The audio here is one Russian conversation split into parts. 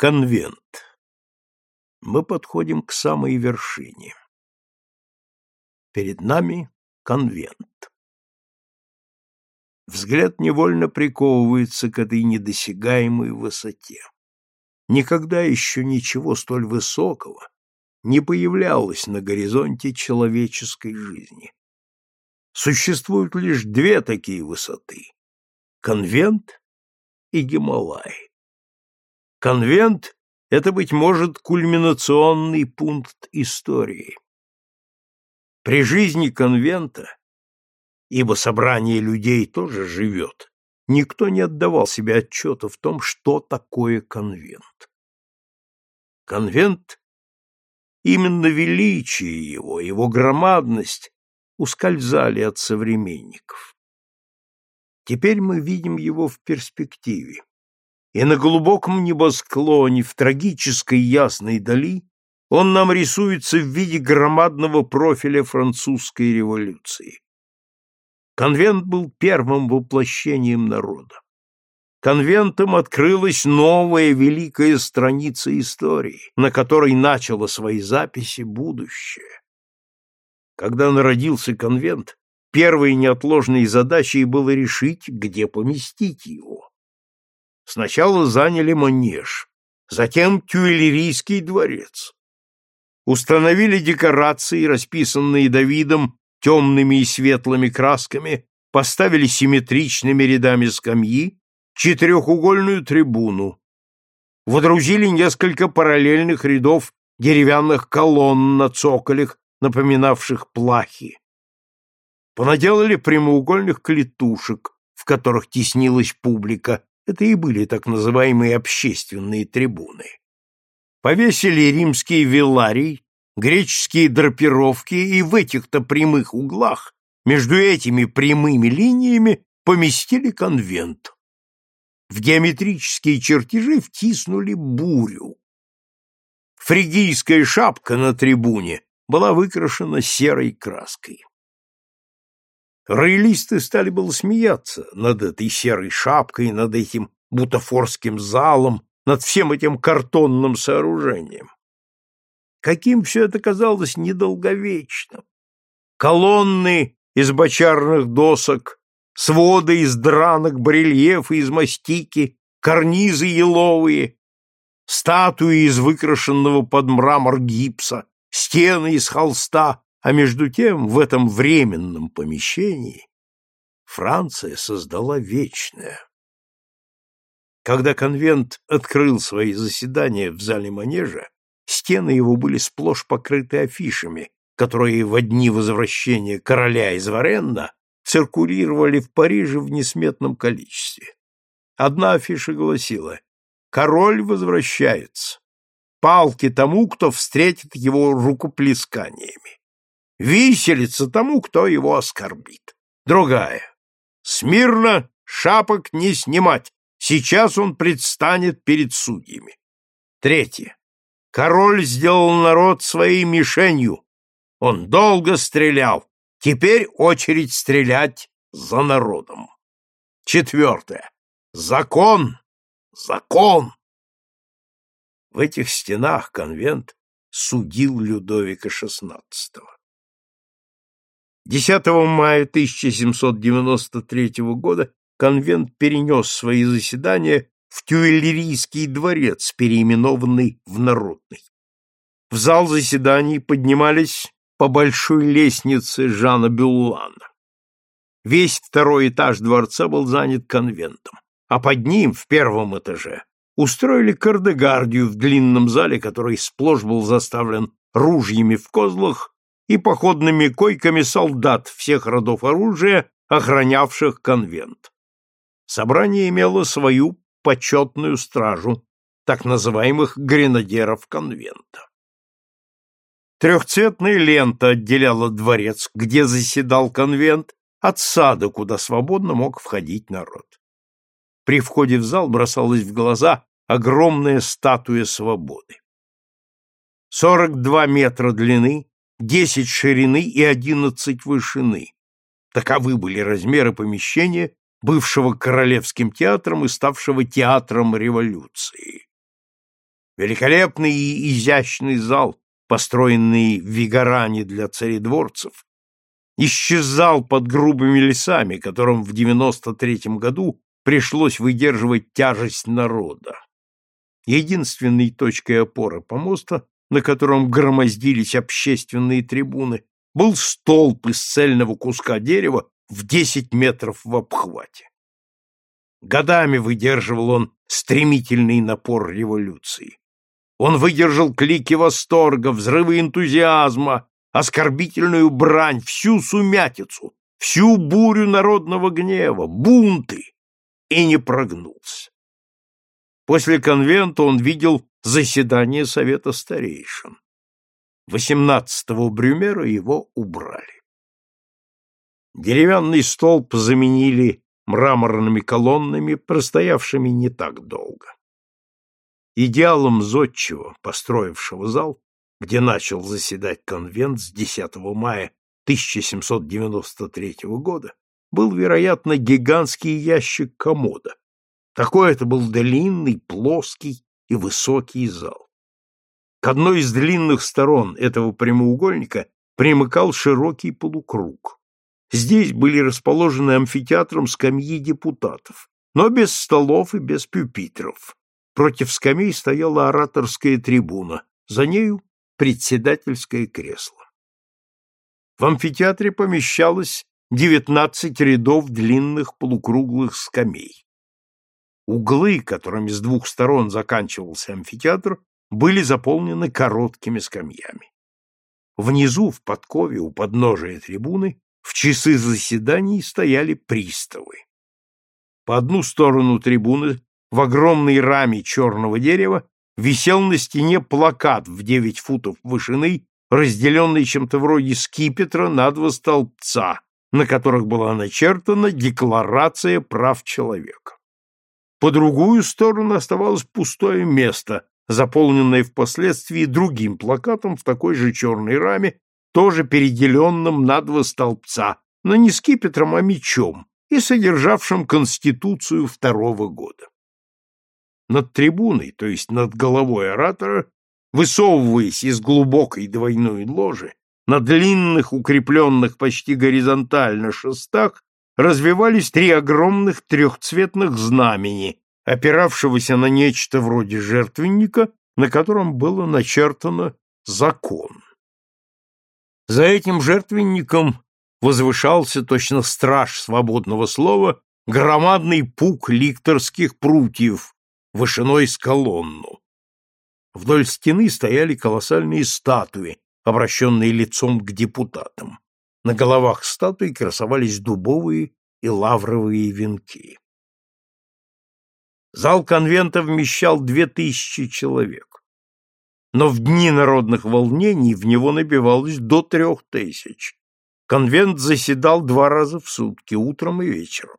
Конвент. Мы подходим к самой вершине. Перед нами конвент. Взгляд невольно приковывается к этой недосягаемой высоте. Никогда еще ничего столь высокого не появлялось на горизонте человеческой жизни. Существуют лишь две такие высоты — конвент и Гималай. Конвент — это, быть может, кульминационный пункт истории. При жизни конвента, ибо собрание людей тоже живет, никто не отдавал себе отчета в том, что такое конвент. Конвент, именно величие его, его громадность ускользали от современников. Теперь мы видим его в перспективе и на глубоком небосклоне в трагической ясной дали он нам рисуется в виде громадного профиля французской революции. Конвент был первым воплощением народа. Конвентом открылась новая великая страница истории, на которой начало свои записи будущее. Когда народился конвент, первой неотложной задачей было решить, где поместить его. Сначала заняли Манеж, затем Тюильрийский дворец. Установили декорации, расписанные Давидом темными и светлыми красками, поставили симметричными рядами скамьи, четырехугольную трибуну. Водрузили несколько параллельных рядов деревянных колонн на цоколях, напоминавших плахи. Понаделали прямоугольных клетушек, в которых теснилась публика, это и были так называемые общественные трибуны. Повесили римский вилларий, греческие драпировки, и в этих-то прямых углах, между этими прямыми линиями, поместили конвент. В геометрические чертежи втиснули бурю. Фригийская шапка на трибуне была выкрашена серой краской. Роялисты стали было смеяться над этой серой шапкой, над этим бутафорским залом, над всем этим картонным сооружением. Каким все это казалось недолговечным. Колонны из бочарных досок, своды из дранок, барельефы из мастики, карнизы еловые, статуи из выкрашенного под мрамор гипса, стены из холста, а между тем в этом временном помещении Франция создала вечное. Когда конвент открыл свои заседания в зале манежа, стены его были сплошь покрыты афишами, которые в дни возвращения короля из Варенна циркулировали в Париже в несметном количестве. Одна афиша гласила «Король возвращается. Палки тому, кто встретит его рукоплесканиями виселица тому, кто его оскорбит. Другая. Смирно шапок не снимать. Сейчас он предстанет перед судьями. Третье. Король сделал народ своей мишенью. Он долго стрелял. Теперь очередь стрелять за народом. Четвертое. Закон. Закон. В этих стенах конвент судил Людовика XVI. 10 мая 1793 года конвент перенес свои заседания в Тюильрийский дворец, переименованный в Народный. В зал заседаний поднимались по большой лестнице Жана Бюллана. Весь второй этаж дворца был занят конвентом, а под ним, в первом этаже, устроили кардегардию в длинном зале, который сплошь был заставлен ружьями в козлах и походными койками солдат всех родов оружия, охранявших конвент. Собрание имело свою почетную стражу, так называемых гренадеров конвента. Трехцветная лента отделяла дворец, где заседал конвент, от сада, куда свободно мог входить народ. При входе в зал бросалась в глаза огромная статуя свободы. Сорок два метра длины, десять ширины и одиннадцать вышины. Таковы были размеры помещения, бывшего Королевским театром и ставшего театром революции. великолепный и изящный зал, построенный в Вигаране для царедворцев, исчезал под грубыми лесами, которым в 93 году пришлось выдерживать тяжесть народа. Единственной точкой опоры помоста, на котором громоздились общественные трибуны, был столб из цельного куска дерева в 10 метров в обхвате. Годами выдерживал он стремительный напор революции. Он выдержал клики восторга, взрывы энтузиазма, оскорбительную брань, всю сумятицу, всю бурю народного гнева, бунты, и не прогнулся. После конвента он видел заседание Совета старейшин. 18-го Брюмера его убрали. Деревянный столб заменили мраморными колоннами, простоявшими не так долго. Идеалом зодчего, построившего зал, где начал заседать конвент с 10 мая 1793 года, был, вероятно, гигантский ящик комода. Такой это был длинный, плоский и высокий зал. К одной из длинных сторон этого прямоугольника примыкал широкий полукруг. Здесь были расположены амфитеатром скамьи депутатов, но без столов и без пюпитров. Против скамей стояла ораторская трибуна, за нею председательское кресло. В амфитеатре помещалось девятнадцать рядов длинных полукруглых скамей. Углы, которыми с двух сторон заканчивался амфитеатр, были заполнены короткими скамьями. Внизу, в подкове у подножия трибуны, в часы заседаний стояли приставы. По одну сторону трибуны в огромной раме черного дерева висел на стене плакат в девять футов вышины, разделенный чем-то вроде скипетра на два столбца, на которых была начертана Декларация прав человека. По другую сторону оставалось пустое место, заполненное впоследствии другим плакатом в такой же черной раме, тоже переделенным на два столбца, но не скипетром, а мечом, и содержавшим Конституцию второго года. Над трибуной, то есть над головой оратора, высовываясь из глубокой двойной ложи, на длинных, укрепленных почти горизонтально шестах, развивались три огромных трехцветных знамени, опиравшегося на нечто вроде жертвенника, на котором было начертано «закон». За этим жертвенником возвышался точно страж свободного слова громадный пук ликторских прутьев, вышиной с колонну. Вдоль стены стояли колоссальные статуи, обращенные лицом к депутатам. На головах статуй красовались дубовые и лавровые венки. Зал конвента вмещал две тысячи человек. Но в дни народных волнений в него набивалось до трех тысяч. Конвент заседал два раза в сутки, утром и вечером.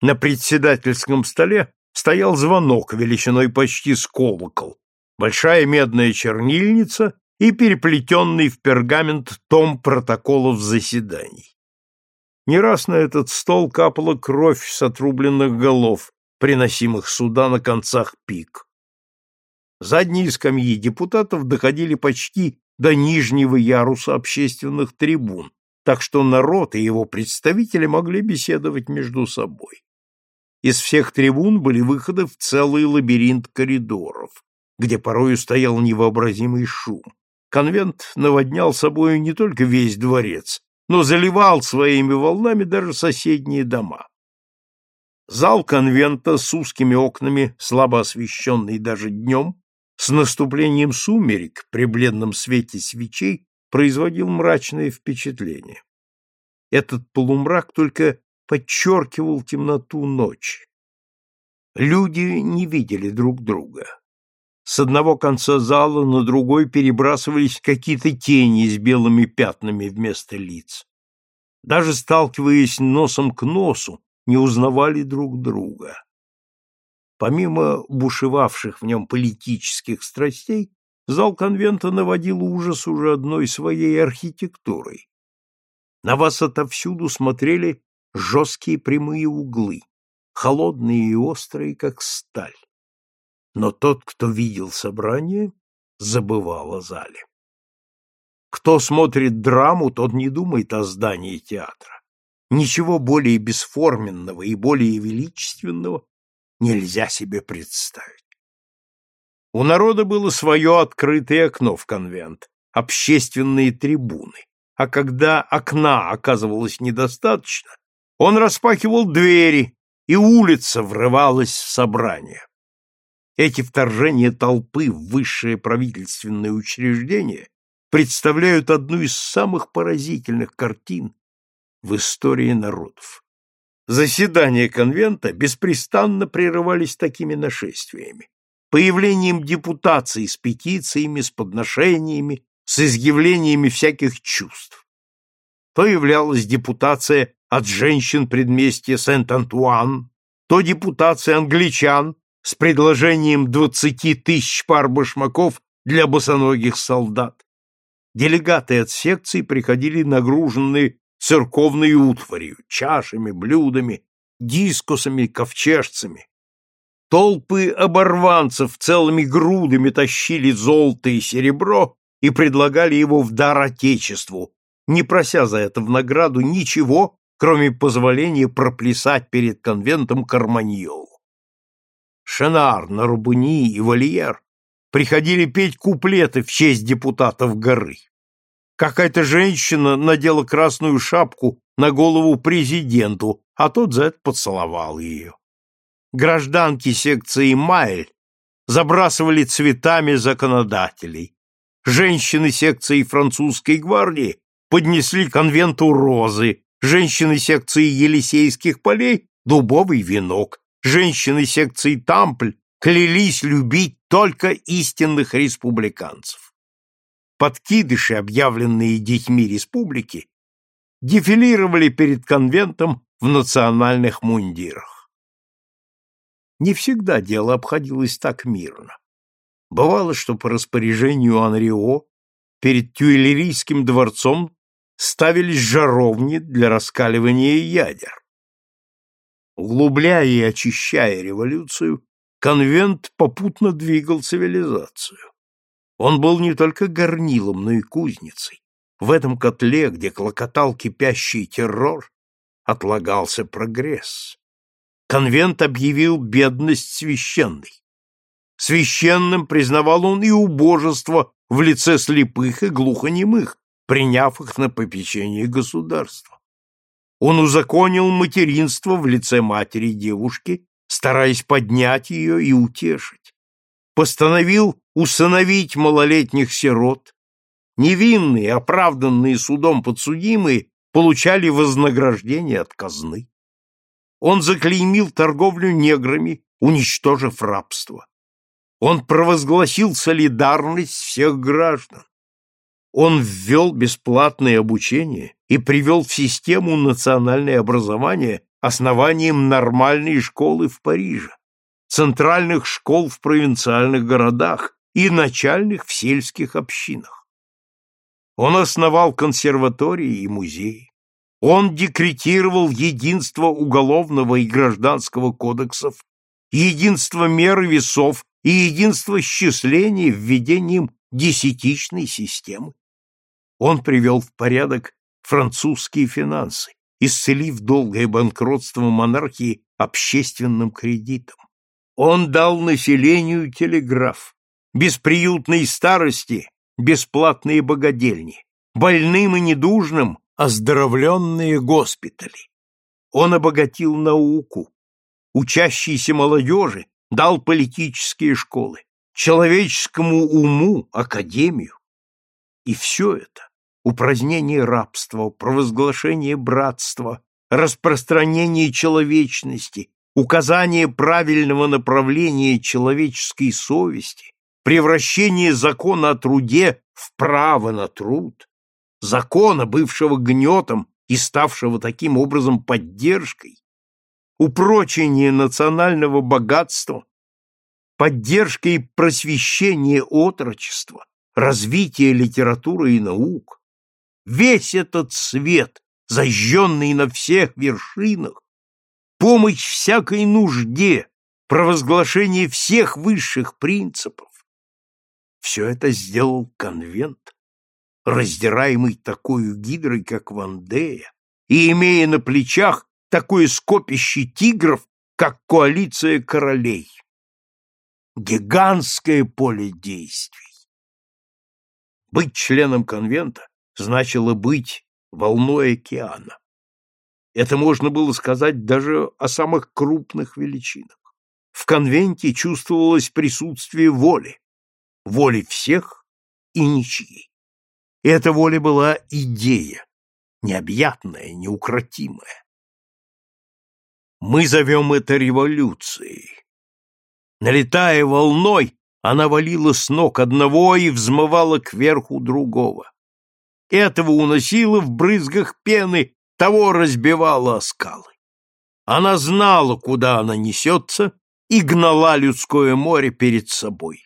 На председательском столе стоял звонок величиной почти с колокол, большая медная чернильница и переплетенный в пергамент том протоколов заседаний. Не раз на этот стол капала кровь с отрубленных голов, приносимых сюда на концах пик. Задние скамьи депутатов доходили почти до нижнего яруса общественных трибун, так что народ и его представители могли беседовать между собой. Из всех трибун были выходы в целый лабиринт коридоров, где порою стоял невообразимый шум. Конвент наводнял собою не только весь дворец, но заливал своими волнами даже соседние дома. Зал конвента с узкими окнами, слабо освещенный даже днем, с наступлением сумерек при бледном свете свечей производил мрачное впечатление. Этот полумрак только подчеркивал темноту ночи. Люди не видели друг друга. С одного конца зала на другой перебрасывались какие-то тени с белыми пятнами вместо лиц. Даже сталкиваясь носом к носу, не узнавали друг друга. Помимо бушевавших в нем политических страстей, зал конвента наводил ужас уже одной своей архитектурой. На вас отовсюду смотрели жесткие прямые углы, холодные и острые, как сталь. Но тот, кто видел собрание, забывал о зале. Кто смотрит драму, тот не думает о здании театра. Ничего более бесформенного и более величественного нельзя себе представить. У народа было свое открытое окно в конвент, общественные трибуны, а когда окна оказывалось недостаточно, он распахивал двери, и улица врывалась в собрание. Эти вторжения толпы в высшее правительственное учреждение представляют одну из самых поразительных картин в истории народов. Заседания конвента беспрестанно прерывались такими нашествиями появлением депутаций с петициями, с подношениями, с изъявлениями всяких чувств. То являлась депутация от женщин предместья Сент-Антуан, то депутация англичан с предложением двадцати тысяч пар башмаков для босоногих солдат. Делегаты от секций приходили нагруженные церковной утварью, чашами, блюдами, дискусами, ковчежцами. Толпы оборванцев целыми грудами тащили золото и серебро и предлагали его в дар Отечеству, не прося за это в награду ничего, кроме позволения проплясать перед конвентом карманьолу. Шенар, Нарубуни и Вольер приходили петь куплеты в честь депутатов горы. Какая-то женщина надела красную шапку на голову президенту, а тот за это поцеловал ее гражданки секции Майль забрасывали цветами законодателей. Женщины секции французской гвардии поднесли конвенту розы, женщины секции Елисейских полей – дубовый венок, женщины секции Тампль клялись любить только истинных республиканцев. Подкидыши, объявленные детьми республики, дефилировали перед конвентом в национальных мундирах. Не всегда дело обходилось так мирно. Бывало, что по распоряжению Анрио перед Тюильрийским дворцом ставились жаровни для раскаливания ядер. Углубляя и очищая революцию, конвент попутно двигал цивилизацию. Он был не только горнилом, но и кузницей. В этом котле, где клокотал кипящий террор, отлагался прогресс конвент объявил бедность священной. Священным признавал он и убожество в лице слепых и глухонемых, приняв их на попечение государства. Он узаконил материнство в лице матери девушки, стараясь поднять ее и утешить. Постановил усыновить малолетних сирот. Невинные, оправданные судом подсудимые получали вознаграждение от казны. Он заклеймил торговлю неграми, уничтожив рабство. Он провозгласил солидарность всех граждан. Он ввел бесплатное обучение и привел в систему национальное образование основанием нормальной школы в Париже, центральных школ в провинциальных городах и начальных в сельских общинах. Он основал консерватории и музеи. Он декретировал единство уголовного и гражданского кодексов, единство мер и весов и единство счисления введением десятичной системы. Он привел в порядок французские финансы, исцелив долгое банкротство монархии общественным кредитом. Он дал населению телеграф, бесприютной старости бесплатные богадельни, больным и недужным оздоровленные госпитали. Он обогатил науку, учащейся молодежи дал политические школы, человеческому уму академию. И все это — упразднение рабства, провозглашение братства, распространение человечности, указание правильного направления человеческой совести, превращение закона о труде в право на труд, закона, бывшего гнетом и ставшего таким образом поддержкой, упрочение национального богатства, поддержка и просвещение отрочества, развитие литературы и наук, весь этот свет, зажженный на всех вершинах, помощь всякой нужде, провозглашение всех высших принципов. Все это сделал конвент, раздираемый такой гидрой, как Вандея, и имея на плечах такое скопище тигров, как коалиция королей. Гигантское поле действий. Быть членом конвента значило быть волной океана. Это можно было сказать даже о самых крупных величинах. В конвенте чувствовалось присутствие воли, воли всех и ничьей. И эта воля была идея, необъятная, неукротимая. Мы зовем это революцией. Налетая волной, она валила с ног одного и взмывала кверху другого. Этого уносила в брызгах пены, того разбивала о скалы. Она знала, куда она несется, и гнала людское море перед собой.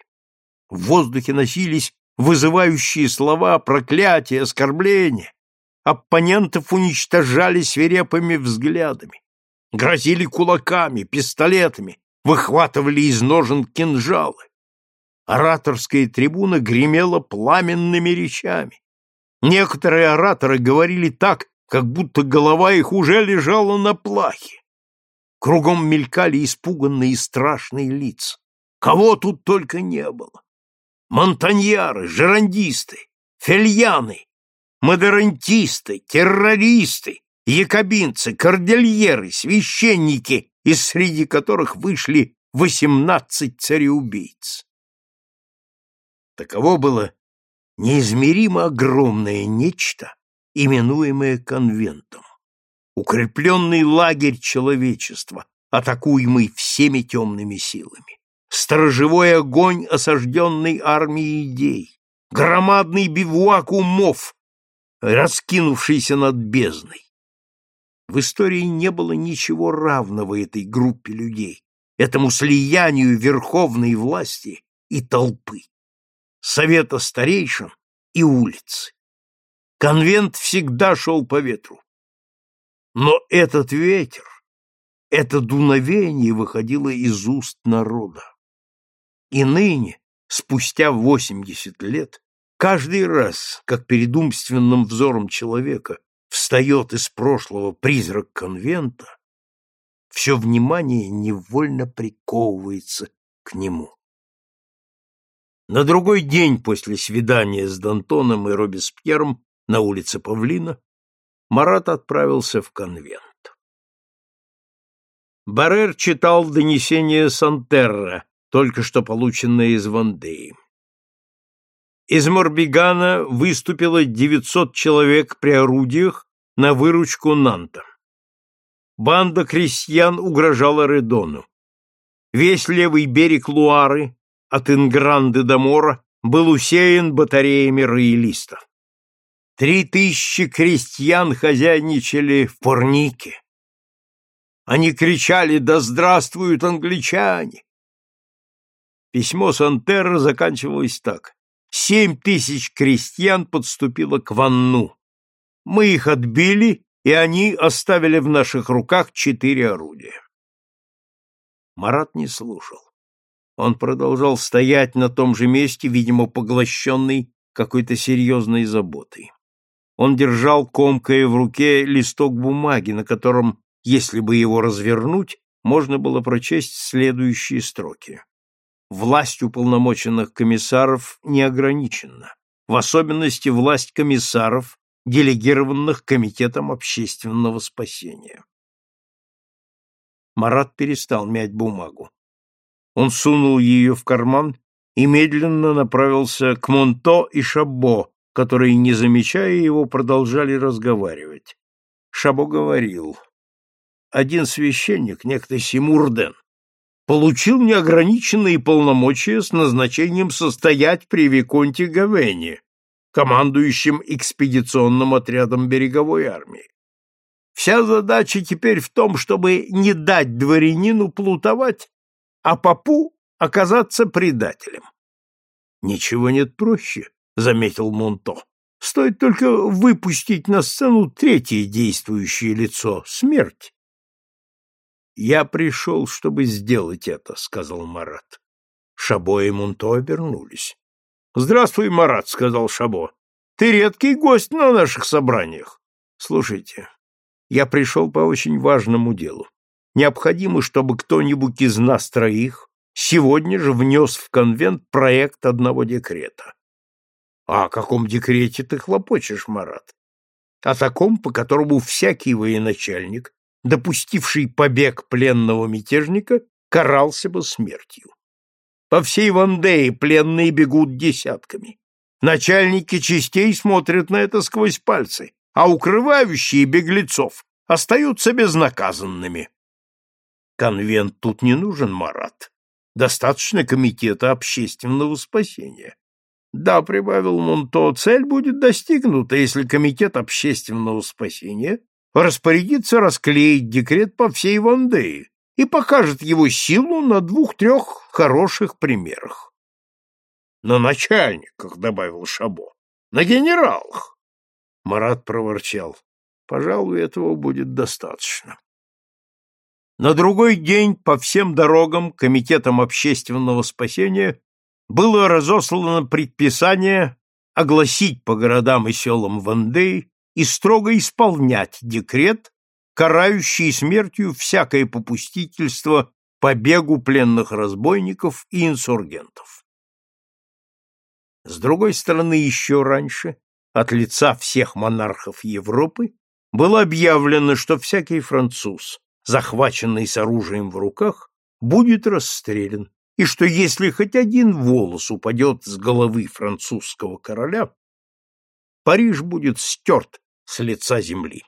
В воздухе носились вызывающие слова, проклятия, оскорбления. Оппонентов уничтожали свирепыми взглядами, грозили кулаками, пистолетами, выхватывали из ножен кинжалы. Ораторская трибуна гремела пламенными речами. Некоторые ораторы говорили так, как будто голова их уже лежала на плахе. Кругом мелькали испуганные и страшные лица. Кого тут только не было. Монтаньяры, жерандисты, фельяны, модерантисты, террористы, якобинцы, кордильеры, священники, из среди которых вышли восемнадцать цареубийц. Таково было неизмеримо огромное нечто, именуемое конвентом, укрепленный лагерь человечества, атакуемый всеми темными силами, сторожевой огонь осажденной армии идей, громадный бивуак умов, раскинувшийся над бездной. В истории не было ничего равного этой группе людей, этому слиянию верховной власти и толпы, совета старейшин и улицы. Конвент всегда шел по ветру. Но этот ветер, это дуновение выходило из уст народа. И ныне, спустя восемьдесят лет, каждый раз, как перед умственным взором человека встает из прошлого призрак конвента, все внимание невольно приковывается к нему. На другой день после свидания с Д'Антоном и Робеспьером на улице Павлина, Марат отправился в конвент. Баррер читал донесение Сантерра, только что полученное из Вандеи. Из Морбигана выступило 900 человек при орудиях на выручку Нанта. Банда крестьян угрожала Редону. Весь левый берег Луары, от Ингранды до Мора, был усеян батареями роялистов. Три тысячи крестьян хозяйничали в Порнике. Они кричали «Да здравствуют англичане!» Письмо Сантерра заканчивалось так. Семь тысяч крестьян подступило к Ванну. Мы их отбили, и они оставили в наших руках четыре орудия. Марат не слушал. Он продолжал стоять на том же месте, видимо, поглощенный какой-то серьезной заботой. Он держал, комкая в руке, листок бумаги, на котором, если бы его развернуть, можно было прочесть следующие строки. Власть уполномоченных комиссаров не ограничена, в особенности власть комиссаров, делегированных Комитетом общественного спасения. Марат перестал мять бумагу. Он сунул ее в карман и медленно направился к Монто и Шабо, которые, не замечая его, продолжали разговаривать. Шабо говорил, один священник, некто Симурден, получил неограниченные полномочия с назначением состоять при Виконте Гавене, командующим экспедиционным отрядом береговой армии. Вся задача теперь в том, чтобы не дать дворянину плутовать, а попу оказаться предателем. Ничего нет проще, заметил Монто. Стоит только выпустить на сцену третье действующее лицо — смерть. Я пришел, чтобы сделать это, сказал Марат. Шабо и Мунто обернулись. Здравствуй, Марат, сказал Шабо. Ты редкий гость на наших собраниях. Слушайте, я пришел по очень важному делу. Необходимо, чтобы кто-нибудь из нас троих сегодня же внес в конвент проект одного декрета. А о каком декрете ты хлопочешь, Марат? О таком, по которому всякий военачальник, допустивший побег пленного мятежника, карался бы смертью. По всей Вандее пленные бегут десятками. Начальники частей смотрят на это сквозь пальцы, а укрывающие беглецов остаются безнаказанными. Конвент тут не нужен, Марат. Достаточно комитета общественного спасения. Да, прибавил Монто, цель будет достигнута, если комитет общественного спасения распорядится расклеить декрет по всей Вандее и покажет его силу на двух-трех хороших примерах. На начальниках, добавил Шабо, на генералах. Марат проворчал. Пожалуй, этого будет достаточно. На другой день по всем дорогам Комитетом общественного спасения было разослано предписание огласить по городам и селам Вандеи и строго исполнять декрет, карающий смертью всякое попустительство побегу пленных разбойников и инсургентов. С другой стороны, еще раньше, от лица всех монархов Европы, было объявлено, что всякий француз, захваченный с оружием в руках, будет расстрелян, и что если хоть один волос упадет с головы французского короля, Париж будет стерт с лица земли.